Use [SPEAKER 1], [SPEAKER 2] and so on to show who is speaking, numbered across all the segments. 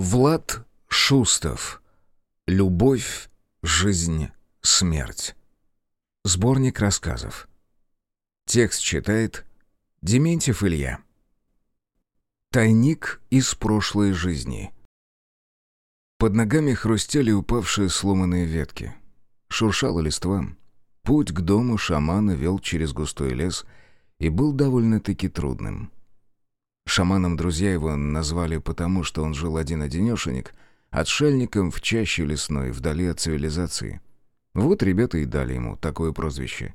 [SPEAKER 1] Влад Шустов. Любовь, жизнь, смерть. Сборник рассказов. Текст читает Дементьев Илья. Тайник из прошлой жизни. Под ногами хрустели упавшие сломанные ветки. Шуршала листва. Путь к дому шамана вел через густой лес и был довольно-таки трудным. Шаманом друзья его назвали потому, что он жил один-одинешенек, отшельником в чаще лесной, вдали от цивилизации. Вот ребята и дали ему такое прозвище.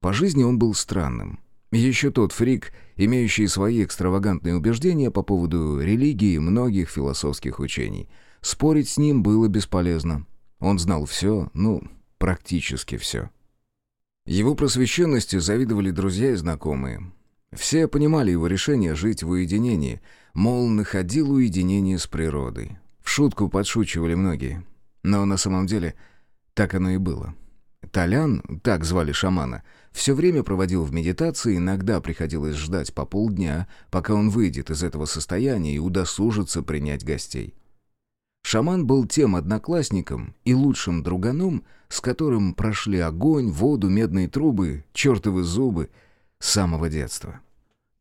[SPEAKER 1] По жизни он был странным. Еще тот фрик, имеющий свои экстравагантные убеждения по поводу религии и многих философских учений. Спорить с ним было бесполезно. Он знал все, ну, практически все. Его просвещенности завидовали друзья и знакомые. Все понимали его решение жить в уединении, мол, находил уединение с природой. В шутку подшучивали многие. Но на самом деле так оно и было. Толян, так звали шамана, все время проводил в медитации, иногда приходилось ждать по полдня, пока он выйдет из этого состояния и удосужится принять гостей. Шаман был тем одноклассником и лучшим друганом, с которым прошли огонь, воду, медные трубы, чертовы зубы с самого детства.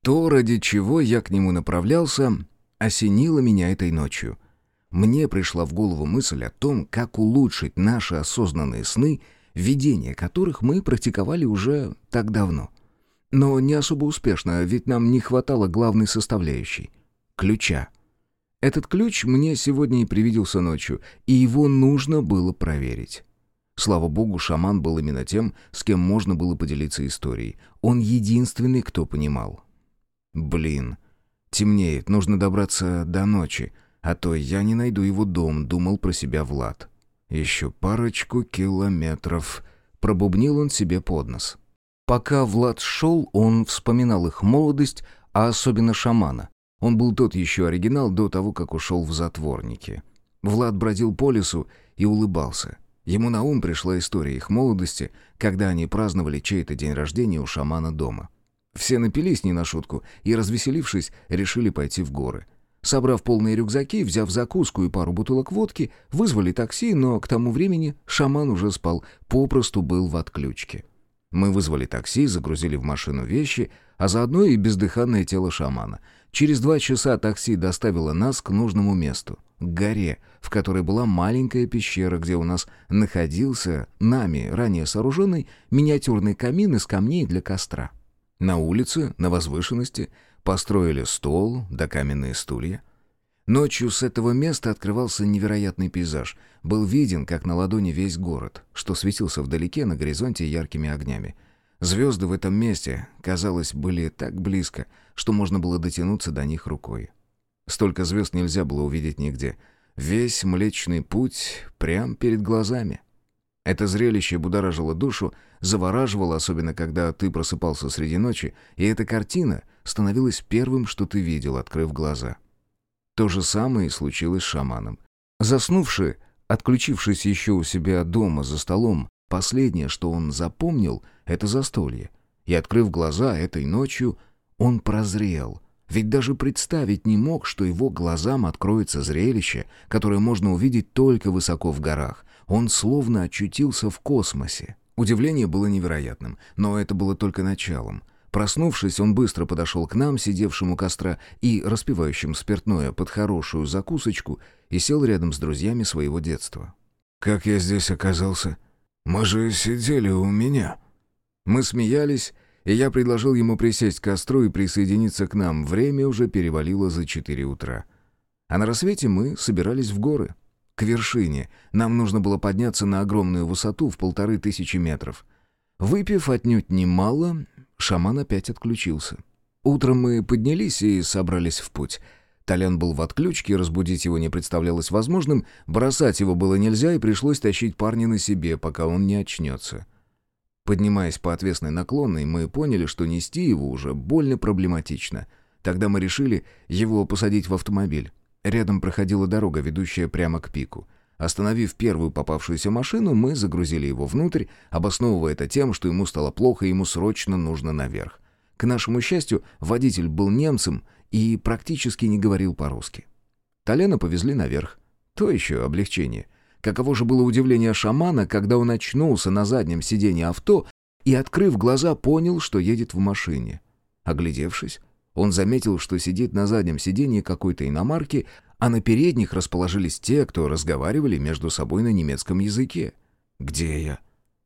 [SPEAKER 1] То, ради чего я к нему направлялся, осенило меня этой ночью. Мне пришла в голову мысль о том, как улучшить наши осознанные сны, видение которых мы практиковали уже так давно. Но не особо успешно, ведь нам не хватало главной составляющей — ключа. Этот ключ мне сегодня и привиделся ночью, и его нужно было проверить. Слава богу, шаман был именно тем, с кем можно было поделиться историей. Он единственный, кто понимал. Блин. Темнеет, нужно добраться до ночи, а то я не найду его дом, думал про себя Влад. Еще парочку километров. Пробубнил он себе под нос. Пока Влад шел, он вспоминал их молодость, а особенно шамана. Он был тот еще оригинал до того, как ушел в затворники. Влад бродил по лесу и улыбался. Ему на ум пришла история их молодости, когда они праздновали чей-то день рождения у шамана дома. Все напились не на шутку и, развеселившись, решили пойти в горы. Собрав полные рюкзаки, взяв закуску и пару бутылок водки, вызвали такси, но к тому времени шаман уже спал, попросту был в отключке. Мы вызвали такси, загрузили в машину вещи, а заодно и бездыханное тело шамана. Через два часа такси доставило нас к нужному месту, к горе, в которой была маленькая пещера, где у нас находился нами ранее сооруженный миниатюрный камин из камней для костра. На улице, на возвышенности, построили стол да каменные стулья. Ночью с этого места открывался невероятный пейзаж. Был виден, как на ладони весь город, что светился вдалеке на горизонте яркими огнями. Звезды в этом месте, казалось, были так близко, что можно было дотянуться до них рукой. Столько звезд нельзя было увидеть нигде. Весь Млечный Путь прямо перед глазами. Это зрелище будоражило душу, завораживало, особенно когда ты просыпался среди ночи, и эта картина становилась первым, что ты видел, открыв глаза. То же самое и случилось с шаманом. Заснувший, отключившись еще у себя дома за столом, последнее, что он запомнил, это застолье. И, открыв глаза этой ночью, он прозрел. Ведь даже представить не мог, что его глазам откроется зрелище, которое можно увидеть только высоко в горах, он словно очутился в космосе. Удивление было невероятным, но это было только началом. Проснувшись, он быстро подошел к нам, сидевшим у костра и распивающим спиртное под хорошую закусочку, и сел рядом с друзьями своего детства. «Как я здесь оказался? Мы же сидели у меня». Мы смеялись, и я предложил ему присесть к костру и присоединиться к нам. Время уже перевалило за четыре утра. А на рассвете мы собирались в горы к вершине. Нам нужно было подняться на огромную высоту в полторы тысячи метров. Выпив отнюдь немало, шаман опять отключился. Утром мы поднялись и собрались в путь. Толян был в отключке, разбудить его не представлялось возможным, бросать его было нельзя, и пришлось тащить парня на себе, пока он не очнется. Поднимаясь по отвесной наклонной, мы поняли, что нести его уже больно проблематично. Тогда мы решили его посадить в автомобиль. Рядом проходила дорога, ведущая прямо к пику. Остановив первую попавшуюся машину, мы загрузили его внутрь, обосновывая это тем, что ему стало плохо и ему срочно нужно наверх. К нашему счастью, водитель был немцем и практически не говорил по-русски. Толена повезли наверх. То еще облегчение. Каково же было удивление шамана, когда он очнулся на заднем сиденье авто и, открыв глаза, понял, что едет в машине. Оглядевшись, он заметил, что сидит на заднем сиденье какой-то иномарки, а на передних расположились те, кто разговаривали между собой на немецком языке. «Где я?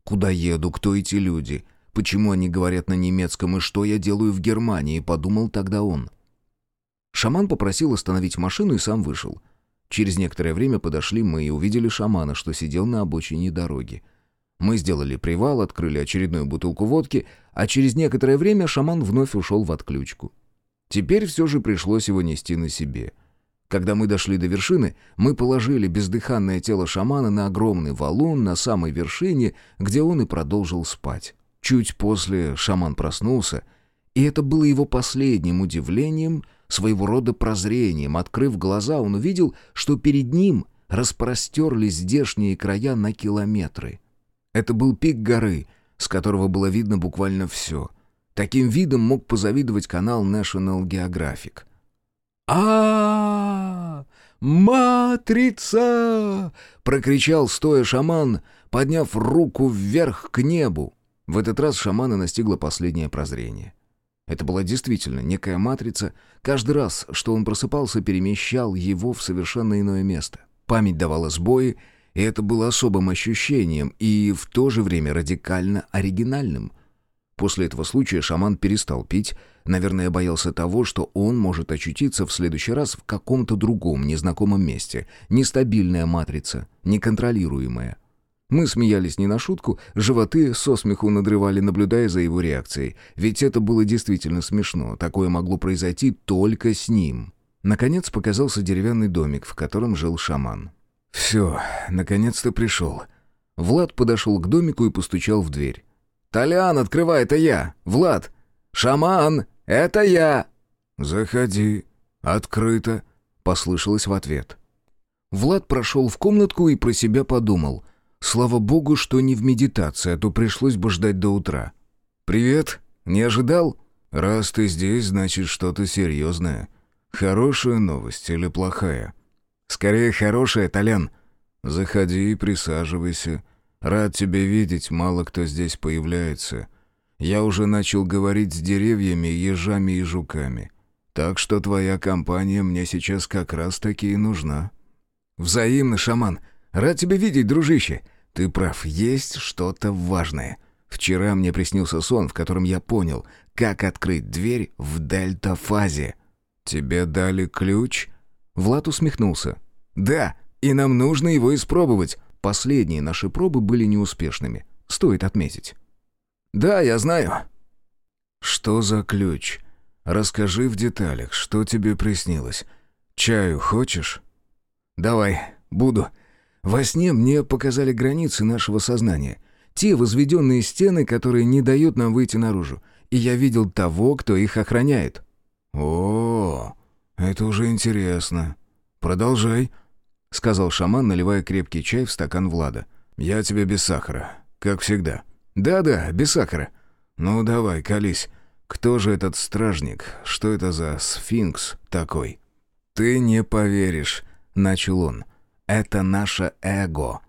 [SPEAKER 1] Куда еду? Кто эти люди? Почему они говорят на немецком и что я делаю в Германии?» — подумал тогда он. Шаман попросил остановить машину и сам вышел. Через некоторое время подошли мы и увидели шамана, что сидел на обочине дороги. Мы сделали привал, открыли очередную бутылку водки, а через некоторое время шаман вновь ушел в отключку. Теперь все же пришлось его нести на себе. Когда мы дошли до вершины, мы положили бездыханное тело шамана на огромный валун на самой вершине, где он и продолжил спать. Чуть после шаман проснулся, и это было его последним удивлением, своего рода прозрением. Открыв глаза, он увидел, что перед ним распростерлись здешние края на километры. Это был пик горы, с которого было видно буквально все — Таким видом мог позавидовать канал National Geographic. а Матрица!» — прокричал стоя шаман, подняв руку вверх к небу. В этот раз шамана настигло последнее прозрение. Это была действительно некая матрица. Каждый раз, что он просыпался, перемещал его в совершенно иное место. Память давала сбои, и это было особым ощущением и в то же время радикально оригинальным. После этого случая шаман перестал пить, наверное, боялся того, что он может очутиться в следующий раз в каком-то другом незнакомом месте. Нестабильная матрица, неконтролируемая. Мы смеялись не на шутку, животы со смеху надрывали, наблюдая за его реакцией. Ведь это было действительно смешно, такое могло произойти только с ним. Наконец показался деревянный домик, в котором жил шаман. «Все, наконец-то пришел». Влад подошел к домику и постучал в дверь. «Толян, открывай, это я! Влад! Шаман, это я!» «Заходи. Открыто», — послышалось в ответ. Влад прошел в комнатку и про себя подумал. «Слава богу, что не в медитации, а то пришлось бы ждать до утра». «Привет. Не ожидал?» «Раз ты здесь, значит, что-то серьезное. Хорошая новость или плохая?» «Скорее хорошая, Толян». «Заходи и присаживайся. Рад тебя видеть, мало кто здесь появляется. Я уже начал говорить с деревьями, ежами и жуками. Так что твоя компания мне сейчас как раз таки и нужна». «Взаимно, шаман. Рад тебя видеть, дружище. Ты прав, есть что-то важное. Вчера мне приснился сон, в котором я понял, как открыть дверь в дельта-фазе». «Тебе дали ключ?» Влад усмехнулся. «Да, и нам нужно его испробовать. Последние наши пробы были неуспешными. Стоит отметить. «Да, я знаю». «Что за ключ? Расскажи в деталях, что тебе приснилось. Чаю хочешь?» «Давай, буду. Во сне мне показали границы нашего сознания. Те возведенные стены, которые не дают нам выйти наружу. И я видел того, кто их охраняет». «О, это уже интересно. Продолжай». — сказал шаман, наливая крепкий чай в стакан Влада. «Я тебе без сахара, как всегда». «Да-да, без сахара». «Ну давай, колись. Кто же этот стражник? Что это за сфинкс такой?» «Ты не поверишь», — начал он. «Это наше эго.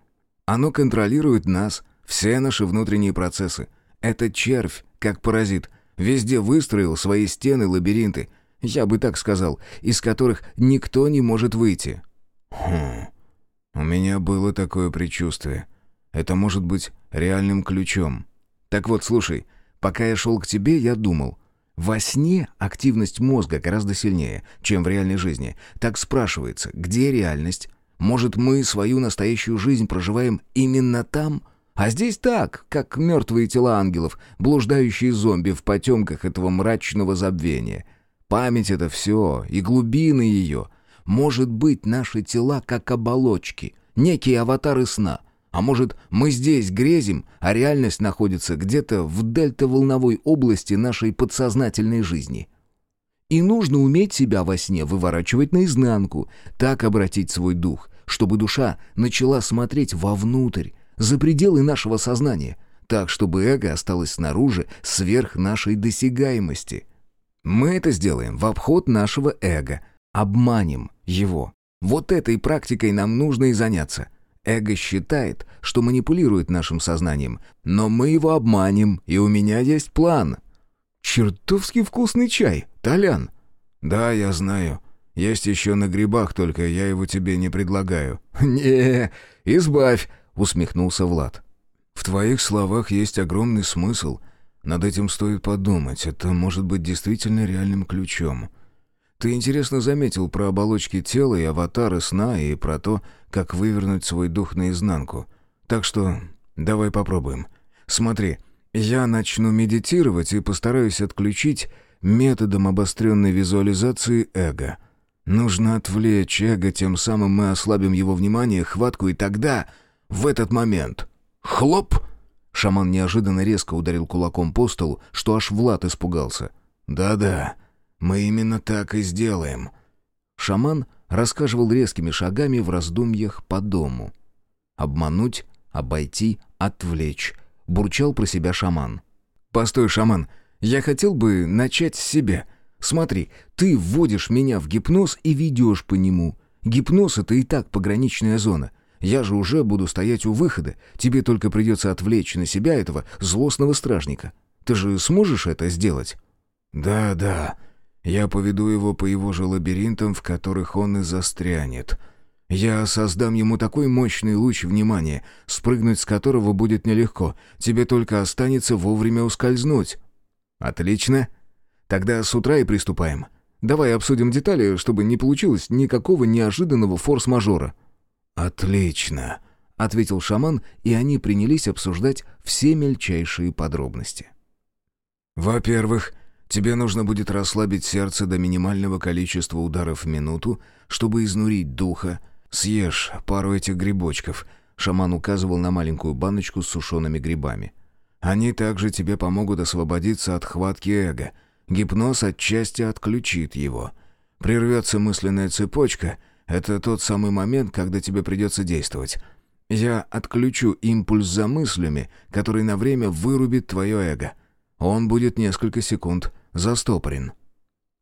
[SPEAKER 1] Оно контролирует нас, все наши внутренние процессы. Это червь, как паразит, везде выстроил свои стены, лабиринты, я бы так сказал, из которых никто не может выйти. «Хм... У меня было такое предчувствие. Это может быть реальным ключом. Так вот, слушай, пока я шел к тебе, я думал. Во сне активность мозга гораздо сильнее, чем в реальной жизни. Так спрашивается, где реальность? Может, мы свою настоящую жизнь проживаем именно там?» А здесь так, как мертвые тела ангелов, блуждающие зомби в потемках этого мрачного забвения. Память — это все, и глубины ее — может быть, наши тела как оболочки, некие аватары сна. А может, мы здесь грезим, а реальность находится где-то в дельта-волновой области нашей подсознательной жизни. И нужно уметь себя во сне выворачивать наизнанку, так обратить свой дух, чтобы душа начала смотреть вовнутрь, за пределы нашего сознания, так, чтобы эго осталось снаружи, сверх нашей досягаемости. Мы это сделаем в обход нашего эго, обманем его. Вот этой практикой нам нужно и заняться. Эго считает, что манипулирует нашим сознанием, но мы его обманем, и у меня есть план. Чертовски вкусный чай, Толян. Да, я знаю. Есть еще на грибах, только я его тебе не предлагаю. Не, избавь, усмехнулся Влад. В твоих словах есть огромный смысл. Над этим стоит подумать. Это может быть действительно реальным ключом. Ты интересно заметил про оболочки тела и аватары сна, и про то, как вывернуть свой дух наизнанку. Так что давай попробуем. Смотри, я начну медитировать и постараюсь отключить методом обостренной визуализации эго. Нужно отвлечь эго, тем самым мы ослабим его внимание, хватку, и тогда, в этот момент, хлоп! Шаман неожиданно резко ударил кулаком по столу, что аж Влад испугался. «Да-да, мы именно так и сделаем». Шаман рассказывал резкими шагами в раздумьях по дому. «Обмануть, обойти, отвлечь», — бурчал про себя шаман. «Постой, шаман, я хотел бы начать с себя. Смотри, ты вводишь меня в гипноз и ведешь по нему. Гипноз — это и так пограничная зона. Я же уже буду стоять у выхода. Тебе только придется отвлечь на себя этого злостного стражника. Ты же сможешь это сделать?» «Да, да», я поведу его по его же лабиринтам, в которых он и застрянет. Я создам ему такой мощный луч внимания, спрыгнуть с которого будет нелегко. Тебе только останется вовремя ускользнуть». «Отлично. Тогда с утра и приступаем. Давай обсудим детали, чтобы не получилось никакого неожиданного форс-мажора». «Отлично», — ответил шаман, и они принялись обсуждать все мельчайшие подробности. «Во-первых, Тебе нужно будет расслабить сердце до минимального количества ударов в минуту, чтобы изнурить духа. Съешь пару этих грибочков. Шаман указывал на маленькую баночку с сушеными грибами. Они также тебе помогут освободиться от хватки эго. Гипноз отчасти отключит его. Прервется мысленная цепочка. Это тот самый момент, когда тебе придется действовать. Я отключу импульс за мыслями, который на время вырубит твое эго. Он будет несколько секунд застопорен.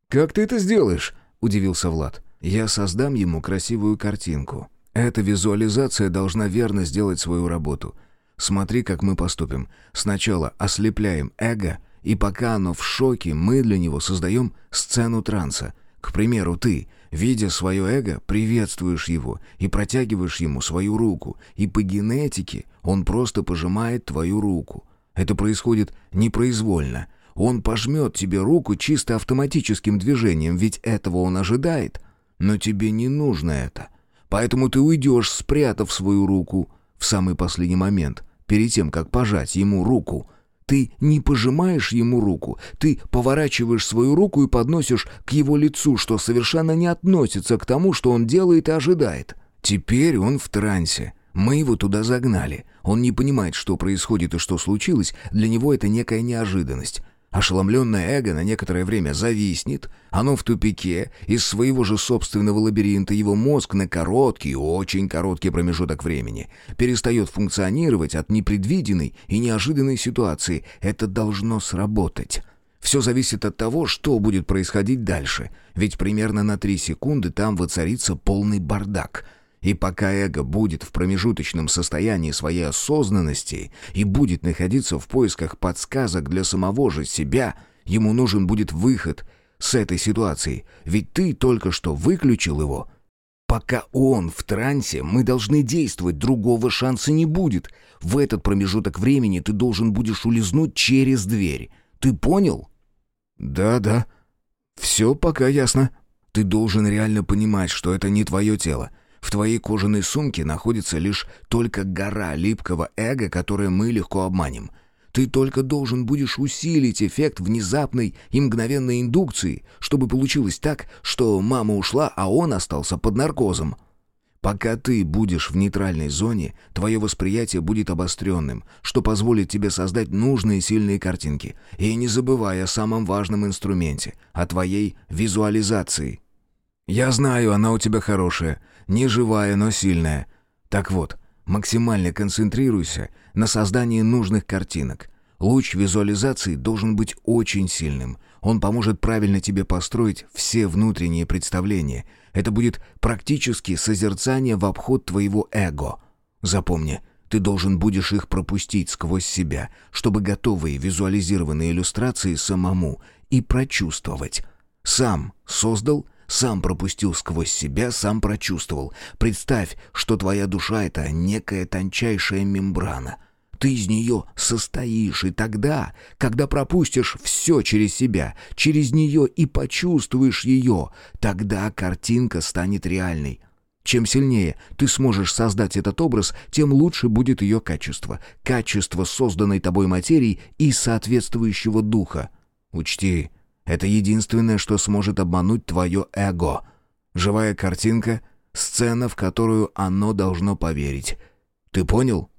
[SPEAKER 1] «Как ты это сделаешь?» — удивился Влад. «Я создам ему красивую картинку. Эта визуализация должна верно сделать свою работу. Смотри, как мы поступим. Сначала ослепляем эго, и пока оно в шоке, мы для него создаем сцену транса. К примеру, ты, видя свое эго, приветствуешь его и протягиваешь ему свою руку, и по генетике он просто пожимает твою руку. Это происходит непроизвольно, он пожмет тебе руку чисто автоматическим движением, ведь этого он ожидает. Но тебе не нужно это. Поэтому ты уйдешь, спрятав свою руку в самый последний момент, перед тем, как пожать ему руку. Ты не пожимаешь ему руку, ты поворачиваешь свою руку и подносишь к его лицу, что совершенно не относится к тому, что он делает и ожидает. Теперь он в трансе. Мы его туда загнали. Он не понимает, что происходит и что случилось. Для него это некая неожиданность. Ошеломленное эго на некоторое время зависнет, оно в тупике, из своего же собственного лабиринта его мозг на короткий, очень короткий промежуток времени перестает функционировать от непредвиденной и неожиданной ситуации. Это должно сработать. Все зависит от того, что будет происходить дальше, ведь примерно на три секунды там воцарится полный бардак — и пока эго будет в промежуточном состоянии своей осознанности и будет находиться в поисках подсказок для самого же себя, ему нужен будет выход с этой ситуации, ведь ты только что выключил его. Пока он в трансе, мы должны действовать, другого шанса не будет. В этот промежуток времени ты должен будешь улизнуть через дверь. Ты понял? Да-да. Все пока ясно. Ты должен реально понимать, что это не твое тело. В твоей кожаной сумке находится лишь только гора липкого эго, которое мы легко обманем. Ты только должен будешь усилить эффект внезапной и мгновенной индукции, чтобы получилось так, что мама ушла, а он остался под наркозом. Пока ты будешь в нейтральной зоне, твое восприятие будет обостренным, что позволит тебе создать нужные сильные картинки. И не забывай о самом важном инструменте, о твоей визуализации. Я знаю, она у тебя хорошая, не живая, но сильная. Так вот, максимально концентрируйся на создании нужных картинок. Луч визуализации должен быть очень сильным. Он поможет правильно тебе построить все внутренние представления. Это будет практически созерцание в обход твоего эго. Запомни, ты должен будешь их пропустить сквозь себя, чтобы готовые визуализированные иллюстрации самому и прочувствовать. Сам создал, сам пропустил сквозь себя, сам прочувствовал. Представь, что твоя душа — это некая тончайшая мембрана. Ты из нее состоишь, и тогда, когда пропустишь все через себя, через нее и почувствуешь ее, тогда картинка станет реальной. Чем сильнее ты сможешь создать этот образ, тем лучше будет ее качество. Качество созданной тобой материи и соответствующего духа. Учти, это единственное, что сможет обмануть твое эго. Живая картинка — сцена, в которую оно должно поверить. Ты понял?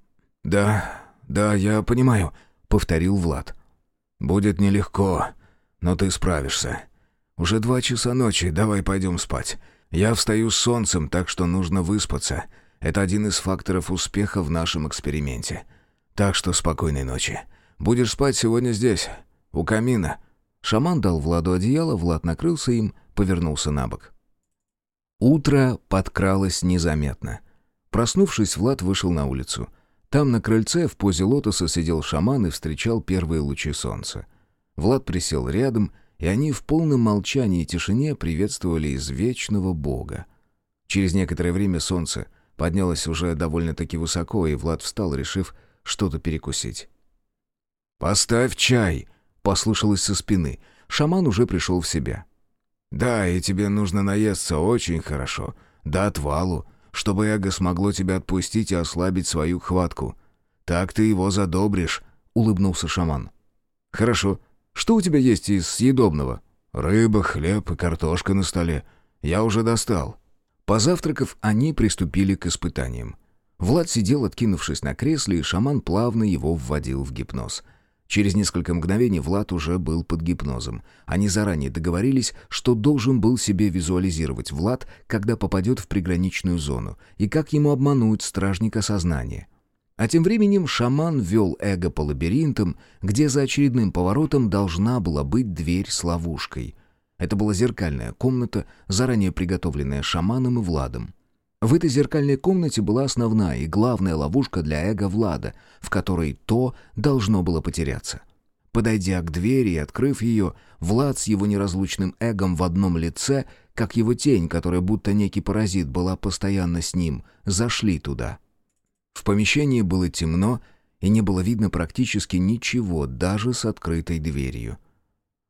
[SPEAKER 1] «Да, да, я понимаю», — повторил Влад. «Будет нелегко, но ты справишься. Уже два часа ночи, давай пойдем спать. Я встаю с солнцем, так что нужно выспаться. Это один из факторов успеха в нашем эксперименте. Так что спокойной ночи. Будешь спать сегодня здесь, у камина». Шаман дал Владу одеяло, Влад накрылся им, повернулся на бок. Утро подкралось незаметно. Проснувшись, Влад вышел на улицу. Там на крыльце в позе лотоса сидел шаман и встречал первые лучи солнца. Влад присел рядом и они в полном молчании и тишине приветствовали извечного бога. Через некоторое время солнце поднялось уже довольно-таки высоко, и Влад встал, решив что-то перекусить. «Поставь чай!» — послышалось со спины. Шаман уже пришел в себя. «Да, и тебе нужно наесться очень хорошо, до отвалу, чтобы эго смогло тебя отпустить и ослабить свою хватку. Так ты его задобришь», — улыбнулся шаман. «Хорошо, что у тебя есть из съедобного?» «Рыба, хлеб и картошка на столе. Я уже достал». Позавтракав, они приступили к испытаниям. Влад сидел, откинувшись на кресле, и шаман плавно его вводил в гипноз. Через несколько мгновений Влад уже был под гипнозом. Они заранее договорились, что должен был себе визуализировать Влад, когда попадет в приграничную зону, и как ему обмануть стражника сознания. А тем временем шаман вел эго по лабиринтам, где за очередным поворотом должна была быть дверь с ловушкой. Это была зеркальная комната, заранее приготовленная шаманом и Владом. В этой зеркальной комнате была основная и главная ловушка для эго Влада, в которой то должно было потеряться. Подойдя к двери и открыв ее, Влад с его неразлучным эгом в одном лице, как его тень, которая будто некий паразит была постоянно с ним, зашли туда. В помещении было темно, и не было видно практически ничего, даже с открытой дверью.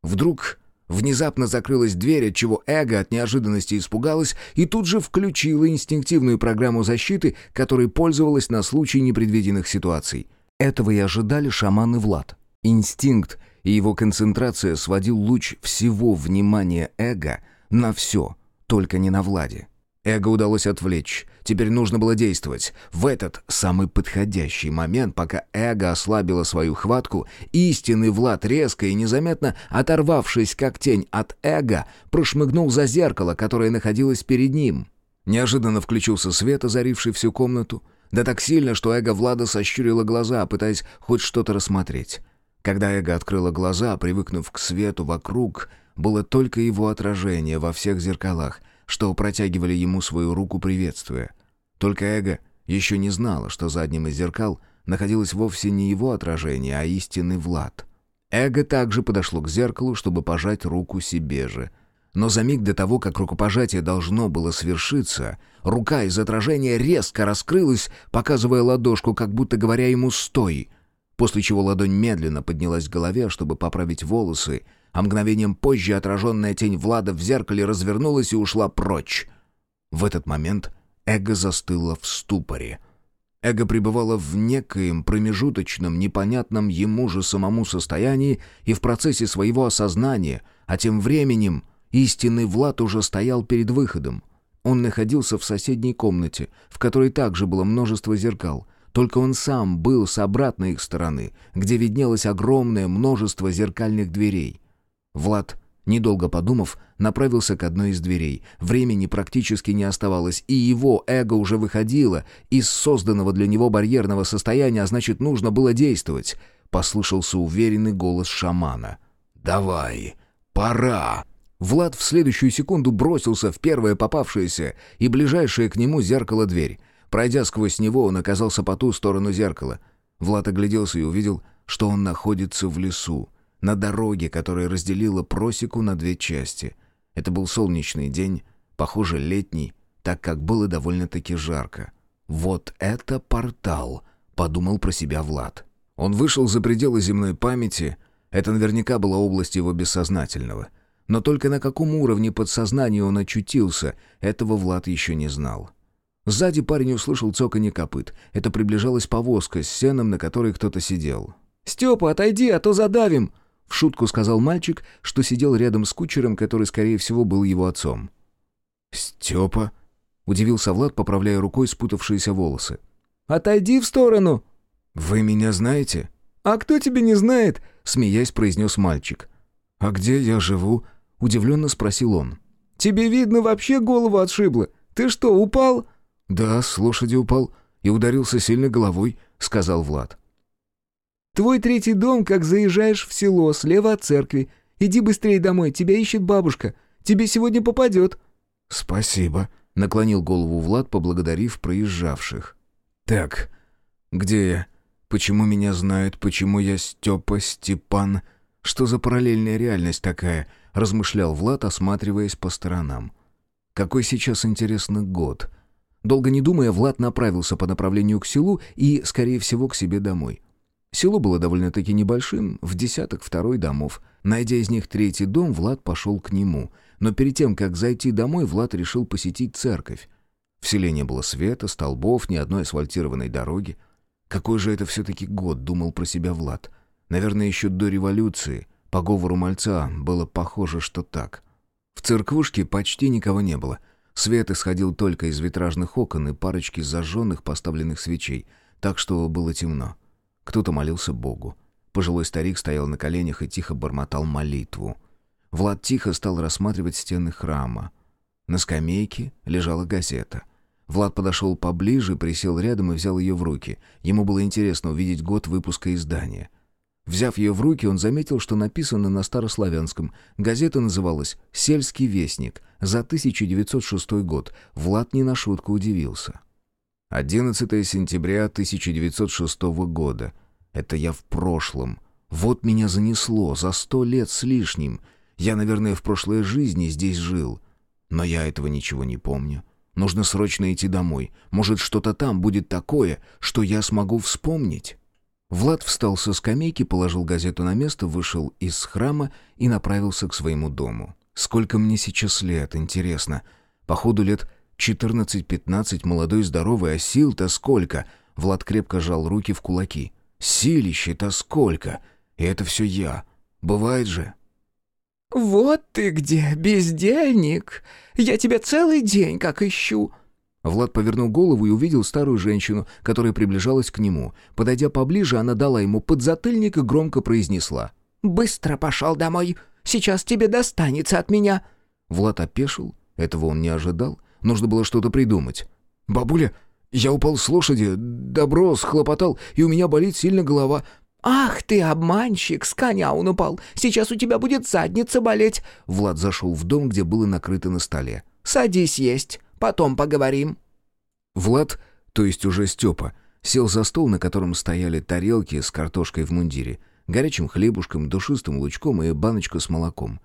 [SPEAKER 1] Вдруг внезапно закрылась дверь, от чего эго от неожиданности испугалась и тут же включила инстинктивную программу защиты, которой пользовалась на случай непредвиденных ситуаций. Этого и ожидали шаман и Влад. Инстинкт и его концентрация сводил луч всего внимания эго на все, только не на Владе. Эго удалось отвлечь. Теперь нужно было действовать. В этот самый подходящий момент, пока эго ослабило свою хватку, истинный Влад резко и незаметно, оторвавшись как тень от эго, прошмыгнул за зеркало, которое находилось перед ним. Неожиданно включился свет, озаривший всю комнату. Да так сильно, что эго Влада сощурило глаза, пытаясь хоть что-то рассмотреть. Когда эго открыло глаза, привыкнув к свету вокруг, было только его отражение во всех зеркалах, что протягивали ему свою руку приветствуя. Только эго еще не знало, что за одним из зеркал находилось вовсе не его отражение, а истинный Влад. Эго также подошло к зеркалу, чтобы пожать руку себе же. Но за миг до того, как рукопожатие должно было свершиться, рука из отражения резко раскрылась, показывая ладошку, как будто говоря ему «стой», после чего ладонь медленно поднялась к голове, чтобы поправить волосы, а мгновением позже отраженная тень Влада в зеркале развернулась и ушла прочь. В этот момент эго застыло в ступоре. Эго пребывало в некоем промежуточном, непонятном ему же самому состоянии и в процессе своего осознания, а тем временем истинный Влад уже стоял перед выходом. Он находился в соседней комнате, в которой также было множество зеркал — только он сам был с обратной их стороны, где виднелось огромное множество зеркальных дверей. Влад, недолго подумав, направился к одной из дверей. Времени практически не оставалось, и его эго уже выходило из созданного для него барьерного состояния, а значит, нужно было действовать. Послышался уверенный голос шамана. «Давай, пора!» Влад в следующую секунду бросился в первое попавшееся и ближайшее к нему зеркало дверь. Пройдя сквозь него, он оказался по ту сторону зеркала. Влад огляделся и увидел, что он находится в лесу, на дороге, которая разделила просеку на две части. Это был солнечный день, похоже, летний, так как было довольно-таки жарко. «Вот это портал!» — подумал про себя Влад. Он вышел за пределы земной памяти, это наверняка была область его бессознательного — но только на каком уровне подсознания он очутился, этого Влад еще не знал. Сзади парень услышал цоканье копыт. Это приближалась повозка с сеном, на которой кто-то сидел. «Степа, отойди, а то задавим!» В шутку сказал мальчик, что сидел рядом с кучером, который, скорее всего, был его отцом. «Степа?» — удивился Влад, поправляя рукой спутавшиеся волосы. «Отойди в сторону!» «Вы меня знаете?» «А кто тебя не знает?» — смеясь произнес мальчик. «А где я живу?» — удивленно спросил он. «Тебе, видно, вообще голову отшибло. Ты что, упал?» «Да, с лошади упал и ударился сильно головой», — сказал Влад.
[SPEAKER 2] «Твой третий дом, как заезжаешь в село, слева от церкви. Иди быстрее домой, тебя ищет бабушка. Тебе сегодня попадет».
[SPEAKER 1] «Спасибо», — наклонил голову Влад, поблагодарив проезжавших. «Так, где я? Почему меня знают? Почему я Степа Степан? Что за параллельная реальность такая?» размышлял Влад, осматриваясь по сторонам. Какой сейчас, интересный год. Долго не думая, Влад направился по направлению к селу и, скорее всего, к себе домой. Село было довольно-таки небольшим, в десяток второй домов. Найдя из них третий дом, Влад пошел к нему. Но перед тем, как зайти домой, Влад решил посетить церковь. В селе не было света, столбов, ни одной асфальтированной дороги. Какой же это все-таки год, думал про себя Влад. Наверное, еще до революции — по говору мальца было похоже, что так. В церквушке почти никого не было. Свет исходил только из витражных окон и парочки зажженных поставленных свечей, так что было темно. Кто-то молился Богу. Пожилой старик стоял на коленях и тихо бормотал молитву. Влад тихо стал рассматривать стены храма. На скамейке лежала газета. Влад подошел поближе, присел рядом и взял ее в руки. Ему было интересно увидеть год выпуска издания — Взяв ее в руки, он заметил, что написано на старославянском. Газета называлась «Сельский вестник» за 1906 год. Влад не на шутку удивился. 11 сентября 1906 года. Это я в прошлом. Вот меня занесло, за сто лет с лишним. Я, наверное, в прошлой жизни здесь жил. Но я этого ничего не помню. Нужно срочно идти домой. Может, что-то там будет такое, что я смогу вспомнить. Влад встал со скамейки, положил газету на место, вышел из храма и направился к своему дому. «Сколько мне сейчас лет, интересно? Походу, лет 14-15, молодой здоровый, а сил-то сколько?» Влад крепко жал руки в кулаки. «Силище-то сколько? И это все я. Бывает же?»
[SPEAKER 2] «Вот ты где, бездельник! Я тебя целый день как ищу!»
[SPEAKER 1] Влад повернул голову и увидел старую женщину, которая приближалась к нему. Подойдя поближе, она дала ему подзатыльник и громко произнесла.
[SPEAKER 2] «Быстро пошел домой! Сейчас тебе достанется от меня!»
[SPEAKER 1] Влад опешил. Этого он не ожидал. Нужно было что-то придумать. «Бабуля, я упал с лошади, добро схлопотал, и у меня болит сильно голова».
[SPEAKER 2] «Ах ты, обманщик, с коня он упал! Сейчас у тебя будет задница болеть!»
[SPEAKER 1] Влад зашел в дом, где было накрыто на столе.
[SPEAKER 2] «Садись есть!» Потом поговорим».
[SPEAKER 1] Влад, то есть уже Степа, сел за стол, на котором стояли тарелки с картошкой в мундире, горячим хлебушком, душистым лучком и баночка с молоком.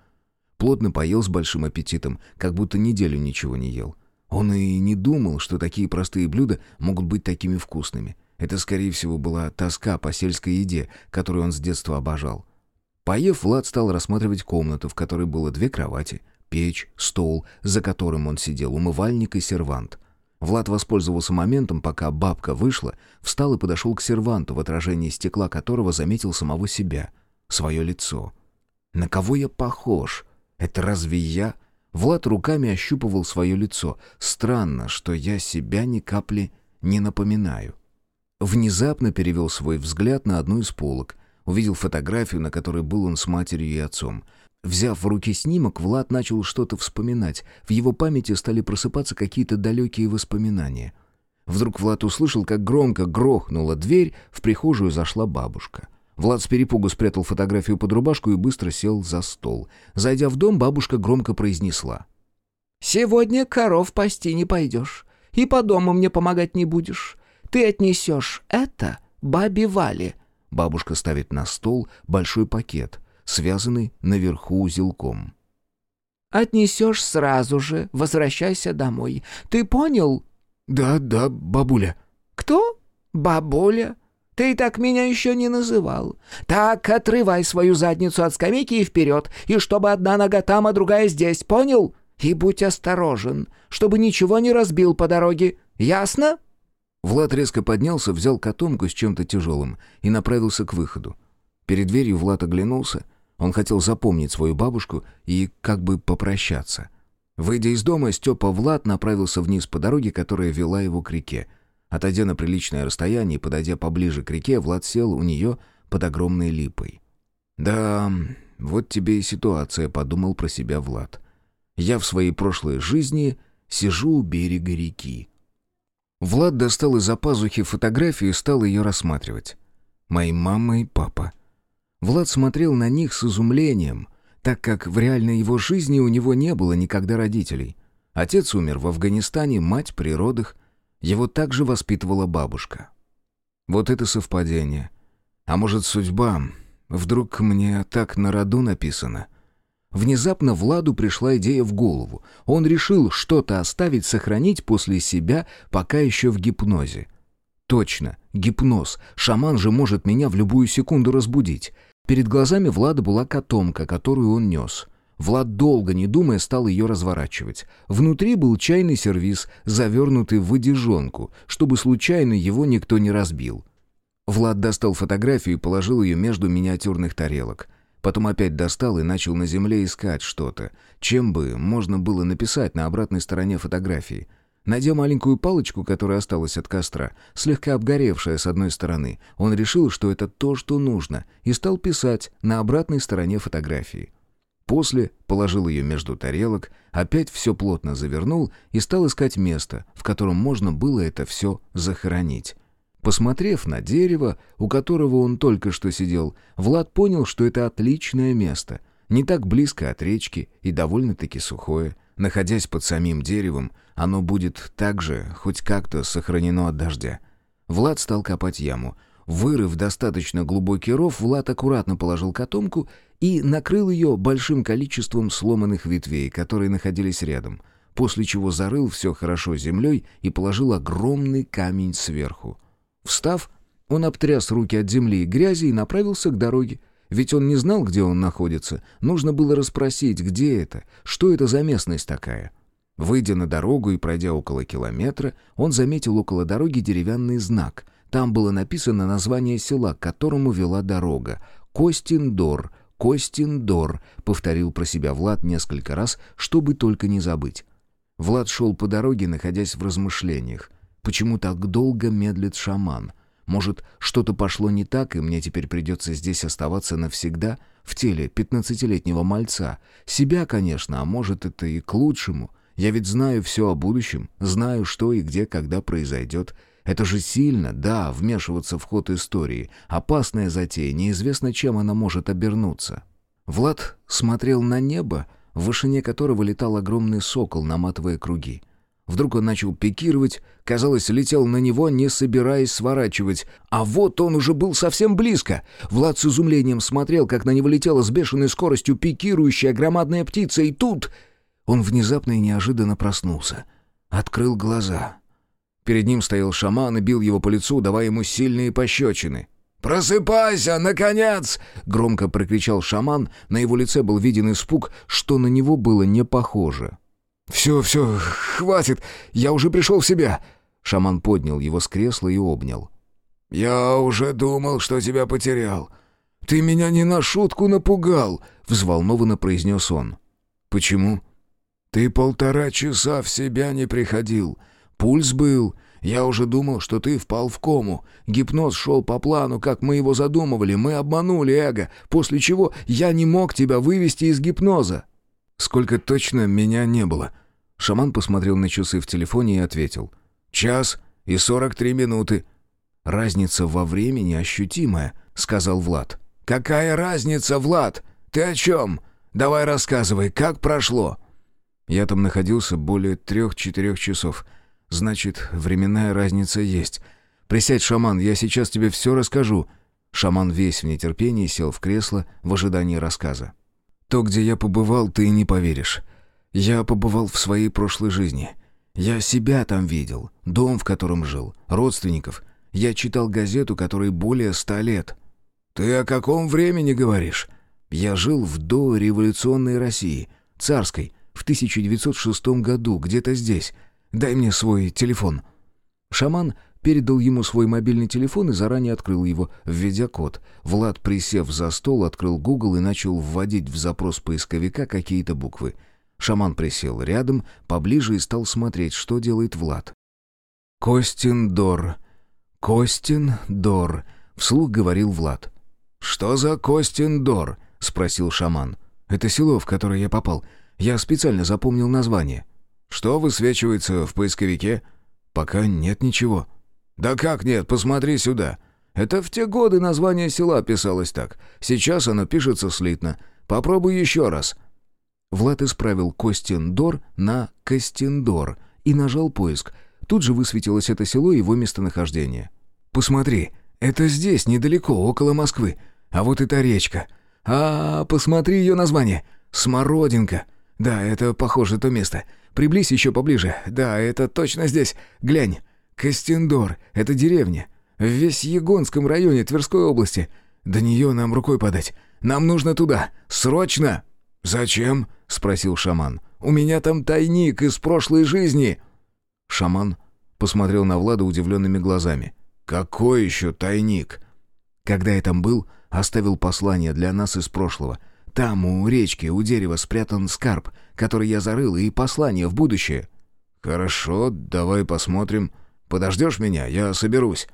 [SPEAKER 1] Плотно поел с большим аппетитом, как будто неделю ничего не ел. Он и не думал, что такие простые блюда могут быть такими вкусными. Это, скорее всего, была тоска по сельской еде, которую он с детства обожал. Поев, Влад стал рассматривать комнату, в которой было две кровати — печь, стол, за которым он сидел, умывальник и сервант. Влад воспользовался моментом, пока бабка вышла, встал и подошел к серванту, в отражении стекла которого заметил самого себя, свое лицо. «На кого я похож? Это разве я?» Влад руками ощупывал свое лицо. «Странно, что я себя ни капли не напоминаю». Внезапно перевел свой взгляд на одну из полок. Увидел фотографию, на которой был он с матерью и отцом. Взяв в руки снимок, Влад начал что-то вспоминать. В его памяти стали просыпаться какие-то далекие воспоминания. Вдруг Влад услышал, как громко грохнула дверь, в прихожую зашла бабушка. Влад с перепугу спрятал фотографию под рубашку и быстро сел за стол. Зайдя в дом, бабушка громко произнесла.
[SPEAKER 2] «Сегодня коров пасти не пойдешь, и по дому мне помогать не будешь. Ты отнесешь это бабе Вале».
[SPEAKER 1] Бабушка ставит на стол большой пакет, связанный наверху узелком.
[SPEAKER 2] «Отнесешь сразу же, возвращайся домой. Ты понял?»
[SPEAKER 1] «Да, да, бабуля».
[SPEAKER 2] «Кто? Бабуля? Ты так меня еще не называл. Так, отрывай свою задницу от скамейки и вперед, и чтобы одна нога там, а другая здесь, понял? И будь осторожен, чтобы ничего не разбил по дороге. Ясно?»
[SPEAKER 1] Влад резко поднялся, взял котомку с чем-то тяжелым и направился к выходу. Перед дверью Влад оглянулся. Он хотел запомнить свою бабушку и как бы попрощаться. Выйдя из дома, Степа Влад направился вниз по дороге, которая вела его к реке. Отойдя на приличное расстояние и подойдя поближе к реке, Влад сел у нее под огромной липой. «Да, вот тебе и ситуация», — подумал про себя Влад. «Я в своей прошлой жизни сижу у берега реки». Влад достал из-за пазухи фотографию и стал ее рассматривать. «Мои мама и папа». Влад смотрел на них с изумлением, так как в реальной его жизни у него не было никогда родителей. Отец умер в Афганистане, мать при родах, его также воспитывала бабушка. Вот это совпадение. А может, судьба? Вдруг мне так на роду написано? Внезапно Владу пришла идея в голову. Он решил что-то оставить, сохранить после себя, пока еще в гипнозе. Точно, гипноз. Шаман же может меня в любую секунду разбудить. Перед глазами Влада была котомка, которую он нес. Влад, долго не думая, стал ее разворачивать. Внутри был чайный сервиз, завернутый в выдержонку, чтобы случайно его никто не разбил. Влад достал фотографию и положил ее между миниатюрных тарелок. Потом опять достал и начал на земле искать что-то, чем бы можно было написать на обратной стороне фотографии. Найдя маленькую палочку, которая осталась от костра, слегка обгоревшая с одной стороны, он решил, что это то, что нужно, и стал писать на обратной стороне фотографии. После положил ее между тарелок, опять все плотно завернул и стал искать место, в котором можно было это все захоронить. Посмотрев на дерево, у которого он только что сидел, Влад понял, что это отличное место, не так близко от речки и довольно-таки сухое. Находясь под самим деревом, оно будет также хоть как-то сохранено от дождя. Влад стал копать яму. Вырыв достаточно глубокий ров, Влад аккуратно положил котомку и накрыл ее большим количеством сломанных ветвей, которые находились рядом, после чего зарыл все хорошо землей и положил огромный камень сверху. Встав, он обтряс руки от земли и грязи и направился к дороге, ведь он не знал, где он находится. Нужно было расспросить, где это, что это за местность такая. Выйдя на дорогу и пройдя около километра, он заметил около дороги деревянный знак. Там было написано название села, к которому вела дорога — Костиндор — «Костиндор», — повторил про себя Влад несколько раз, чтобы только не забыть. Влад шел по дороге, находясь в размышлениях. Почему так долго медлит шаман? Может, что-то пошло не так, и мне теперь придется здесь оставаться навсегда, в теле пятнадцатилетнего мальца? Себя, конечно, а может, это и к лучшему. Я ведь знаю все о будущем, знаю, что и где, когда произойдет. Это же сильно, да, вмешиваться в ход истории. Опасная затея, неизвестно, чем она может обернуться. Влад смотрел на небо, в вышине которого летал огромный сокол, наматывая круги. Вдруг он начал пикировать, казалось, летел на него, не собираясь сворачивать. А вот он уже был совсем близко. Влад с изумлением смотрел, как на него летела с бешеной скоростью пикирующая громадная птица, и тут... Он внезапно и неожиданно проснулся. Открыл глаза. Перед ним стоял шаман и бил его по лицу, давая ему сильные пощечины. «Просыпайся, наконец!» — громко прокричал шаман. На его лице был виден испуг, что на него было не похоже. «Все, все, хватит, я уже пришел в себя!» Шаман поднял его с кресла и обнял. «Я уже думал, что тебя потерял. Ты меня не на шутку напугал!» — взволнованно произнес он. «Почему?» «Ты полтора часа в себя не приходил. Пульс был. Я уже думал, что ты впал в кому. Гипноз шел по плану, как мы его задумывали. Мы обманули эго, после чего я не мог тебя вывести из гипноза». «Сколько точно меня не было?» Шаман посмотрел на часы в телефоне и ответил. «Час и сорок три минуты». «Разница во времени ощутимая», — сказал Влад. «Какая разница, Влад? Ты о чем? Давай рассказывай, как прошло?» Я там находился более трех-четырех часов. Значит, временная разница есть. Присядь, шаман, я сейчас тебе все расскажу. Шаман весь в нетерпении сел в кресло в ожидании рассказа. То, где я побывал, ты не поверишь. Я побывал в своей прошлой жизни. Я себя там видел, дом, в котором жил, родственников. Я читал газету, которой более ста лет. Ты о каком времени говоришь? Я жил в дореволюционной России, царской, в 1906 году, где-то здесь. Дай мне свой телефон». Шаман передал ему свой мобильный телефон и заранее открыл его, введя код. Влад, присев за стол, открыл Google и начал вводить в запрос поисковика какие-то буквы. Шаман присел рядом, поближе и стал смотреть, что делает Влад. «Костин Дор. Костин Дор», — вслух говорил Влад. «Что за Костин Дор?» — спросил шаман. «Это село, в которое я попал. Я специально запомнил название». «Что высвечивается в поисковике?» «Пока нет ничего». «Да как нет? Посмотри сюда. Это в те годы название села писалось так. Сейчас оно пишется слитно. Попробуй еще раз». Влад исправил Костендор на Костендор и нажал поиск. Тут же высветилось это село и его местонахождение. «Посмотри, это здесь, недалеко, около Москвы. А вот эта речка. А, посмотри ее название. Смородинка. Да, это похоже то место. Приблизь еще поближе. Да, это точно здесь. Глянь. Костендор. Это деревня. В Весьегонском районе Тверской области. До нее нам рукой подать. Нам нужно туда. Срочно!» «Зачем?» — спросил шаман. «У меня там тайник из прошлой жизни». Шаман посмотрел на Влада удивленными глазами. «Какой еще тайник?» «Когда я там был, оставил послание для нас из прошлого. Там, у речки, у дерева спрятан скарб, который я зарыл, и послание в будущее». «Хорошо, давай посмотрим. Подождешь меня? Я соберусь».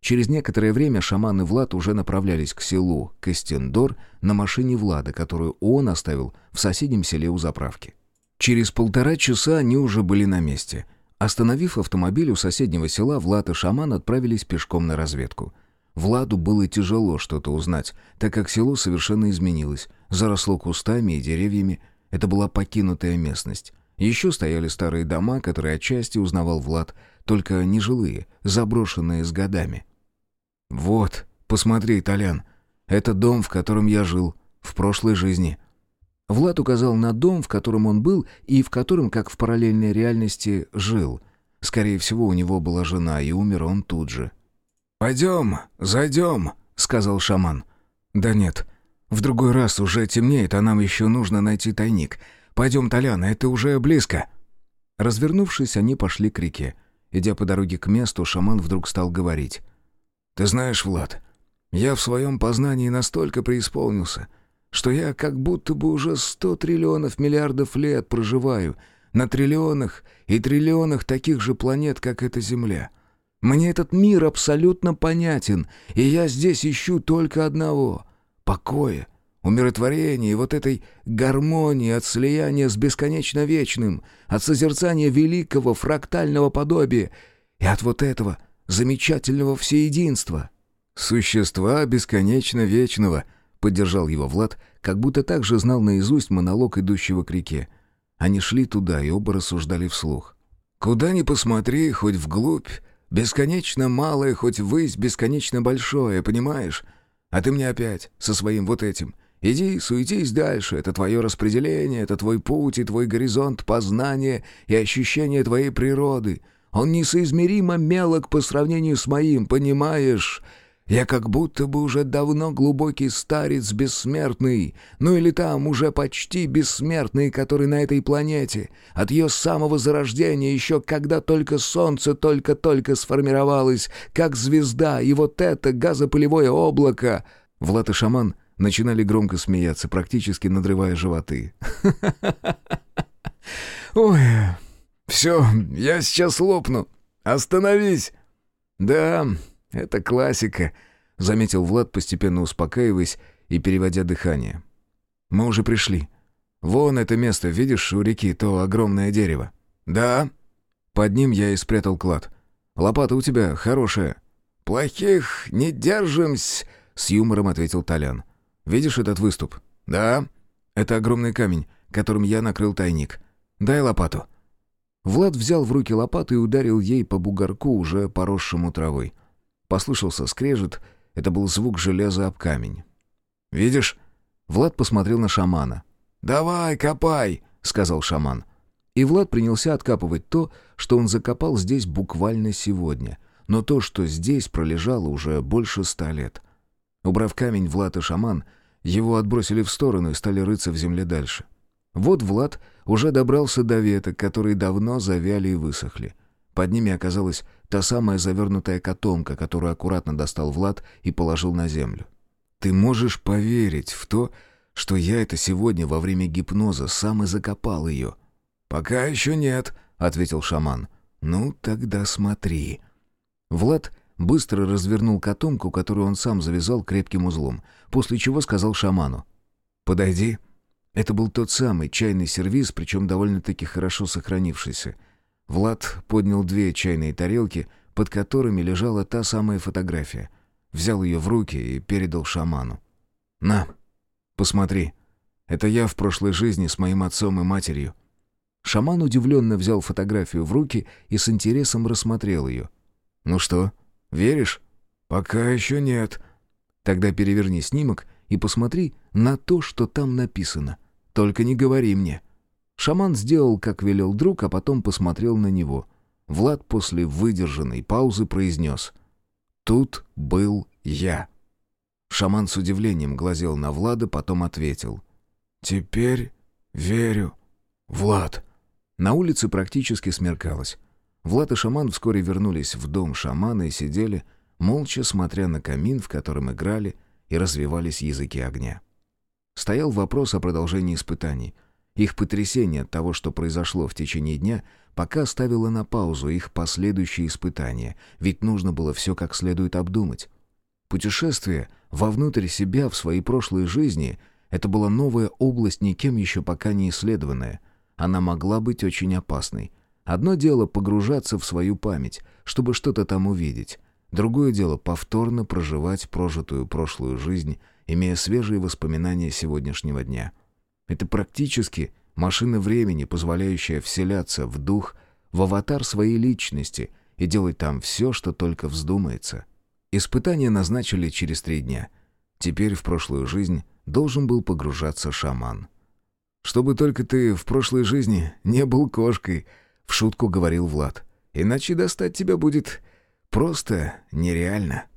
[SPEAKER 1] Через некоторое время шаман и Влад уже направлялись к селу Костендор на машине Влада, которую он оставил в соседнем селе у заправки. Через полтора часа они уже были на месте. Остановив автомобиль у соседнего села, Влад и шаман отправились пешком на разведку. Владу было тяжело что-то узнать, так как село совершенно изменилось, заросло кустами и деревьями. Это была покинутая местность. Еще стояли старые дома, которые отчасти узнавал Влад, только нежилые, заброшенные с годами. «Вот, посмотри, Толян, это дом, в котором я жил, в прошлой жизни». Влад указал на дом, в котором он был и в котором, как в параллельной реальности, жил. Скорее всего, у него была жена, и умер он тут же. «Пойдем, зайдем», — сказал шаман. «Да нет, в другой раз уже темнеет, а нам еще нужно найти тайник. Пойдем, Толян, это уже близко». Развернувшись, они пошли к реке. Идя по дороге к месту, шаман вдруг стал говорить. Ты знаешь, Влад, я в своем познании настолько преисполнился, что я как будто бы уже сто триллионов миллиардов лет проживаю на триллионах и триллионах таких же планет, как эта Земля. Мне этот мир абсолютно понятен, и я здесь ищу только одного — покоя, умиротворения и вот этой гармонии от слияния с бесконечно вечным, от созерцания великого фрактального подобия и от вот этого — замечательного всеединства. «Существа бесконечно вечного», — поддержал его Влад, как будто также знал наизусть монолог идущего к реке. Они шли туда и оба рассуждали вслух. «Куда ни посмотри, хоть вглубь, бесконечно малое, хоть ввысь, бесконечно большое, понимаешь? А ты мне опять со своим вот этим. Иди, суетись дальше, это твое распределение, это твой путь и твой горизонт познания и ощущения твоей природы». Он несоизмеримо мелок по сравнению с моим, понимаешь? Я как будто бы уже давно глубокий старец бессмертный, ну или там уже почти бессмертный, который на этой планете, от ее самого зарождения, еще когда только солнце только-только сформировалось, как звезда, и вот это газопылевое облако. Влад и шаман начинали громко смеяться, практически надрывая животы. «Ой, «Все, я сейчас лопну. Остановись!» «Да, это классика», — заметил Влад, постепенно успокаиваясь и переводя дыхание. «Мы уже пришли. Вон это место, видишь, у реки, то огромное дерево». «Да». Под ним я и спрятал клад. «Лопата у тебя хорошая». «Плохих не держимся», — с юмором ответил Толян. «Видишь этот выступ?» «Да». «Это огромный камень, которым я накрыл тайник. Дай лопату». Влад взял в руки лопату и ударил ей по бугорку, уже поросшему травой. Послышался скрежет, это был звук железа об камень. «Видишь?» Влад посмотрел на шамана. «Давай, копай!» — сказал шаман. И Влад принялся откапывать то, что он закопал здесь буквально сегодня, но то, что здесь пролежало уже больше ста лет. Убрав камень, Влад и шаман его отбросили в сторону и стали рыться в земле дальше. Вот Влад уже добрался до веток, которые давно завяли и высохли. Под ними оказалась та самая завернутая котомка, которую аккуратно достал Влад и положил на землю. «Ты можешь поверить в то, что я это сегодня во время гипноза сам и закопал ее?» «Пока еще нет», — ответил шаман. «Ну, тогда смотри». Влад быстро развернул котомку, которую он сам завязал крепким узлом, после чего сказал шаману. «Подойди». Это был тот самый чайный сервиз, причем довольно-таки хорошо сохранившийся. Влад поднял две чайные тарелки, под которыми лежала та самая фотография. Взял ее в руки и передал шаману. «На, посмотри. Это я в прошлой жизни с моим отцом и матерью». Шаман удивленно взял фотографию в руки и с интересом рассмотрел ее. «Ну что, веришь?» «Пока еще нет». «Тогда переверни снимок и посмотри на то, что там написано. Только не говори мне». Шаман сделал, как велел друг, а потом посмотрел на него. Влад после выдержанной паузы произнес «Тут был я». Шаман с удивлением глазел на Влада, потом ответил «Теперь верю, Влад». На улице практически смеркалось. Влад и шаман вскоре вернулись в дом шамана и сидели, молча смотря на камин, в котором играли и развивались языки огня. Стоял вопрос о продолжении испытаний. Их потрясение от того, что произошло в течение дня, пока ставило на паузу их последующие испытания, ведь нужно было все как следует обдумать. Путешествие вовнутрь себя в своей прошлой жизни — это была новая область, никем еще пока не исследованная. Она могла быть очень опасной. Одно дело погружаться в свою память, чтобы что-то там увидеть. Другое дело повторно проживать прожитую прошлую жизнь, имея свежие воспоминания сегодняшнего дня. Это практически машина времени, позволяющая вселяться в дух, в аватар своей личности и делать там все, что только вздумается. Испытания назначили через три дня. Теперь в прошлую жизнь должен был погружаться шаман. «Чтобы только ты в прошлой жизни не был кошкой», — в шутку говорил Влад. «Иначе достать тебя будет просто нереально».